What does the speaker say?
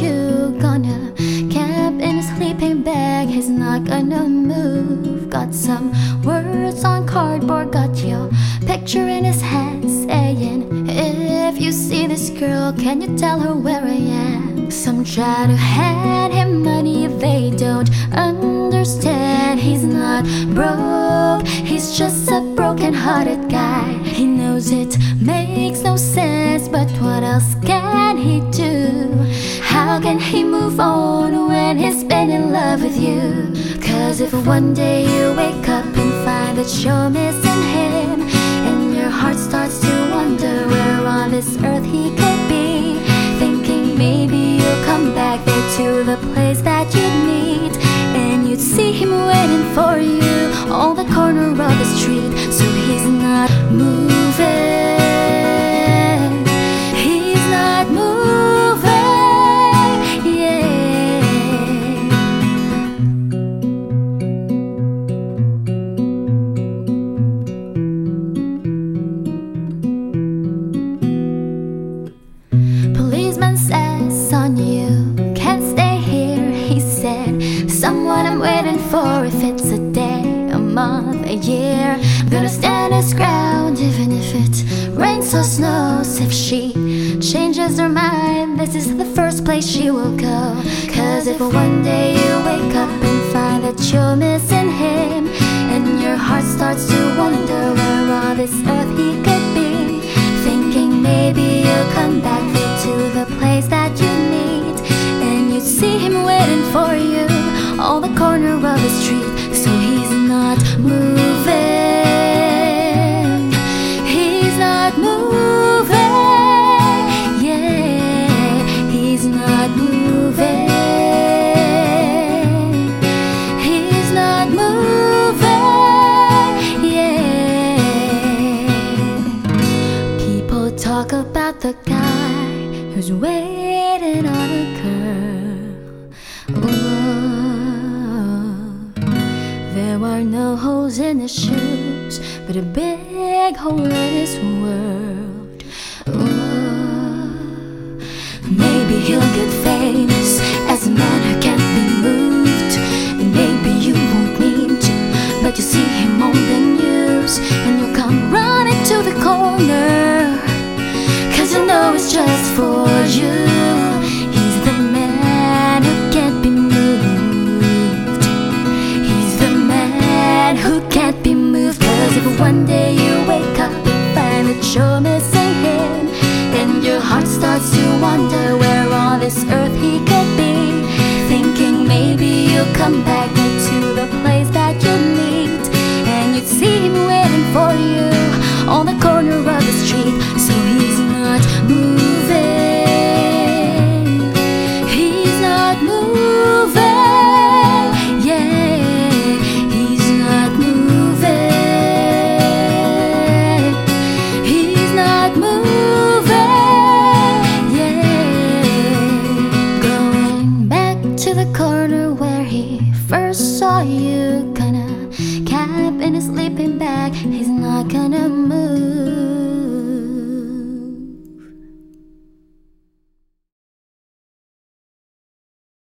you gonna camp in a sleeping bag? He's not gonna move. Got some words on cardboard, got your picture in his head saying, If you see this girl, can you tell her where I am? Some try to hand him money they don't understand. He's not broke, he's just a broken hearted guy. He knows it makes else can he do? How can he move on when he's been in love with you? Cause if one day you wake up and find that you're missing him, and your heart starts to wonder where on this earth he could be, thinking maybe you'll come back there to the place that you'd meet, and you'd see him waiting for you on the corner of the street, gonna stand his ground, even if it rains or snows. If she changes her mind, this is the first place she will go. Cause if one day you wake up and find that you're missing him, and your heart starts to wonder where on this earth he could be, thinking maybe you'll come back to the place that you meet, and you'd see him waiting for you on the corner of the street. So he's not moving, about the guy who's waiting on a girl. There are no holes in his shoes, but a big hole in his world. Ooh. Maybe he'll get come back to the place that you meet, and you'd see him waiting for you on the corner of the street. So he's not moving. He's not moving. Yeah, he's not moving. He's not moving. Yeah, going back to the corner first saw you, kinda cap in a sleeping bag. He's not gonna move.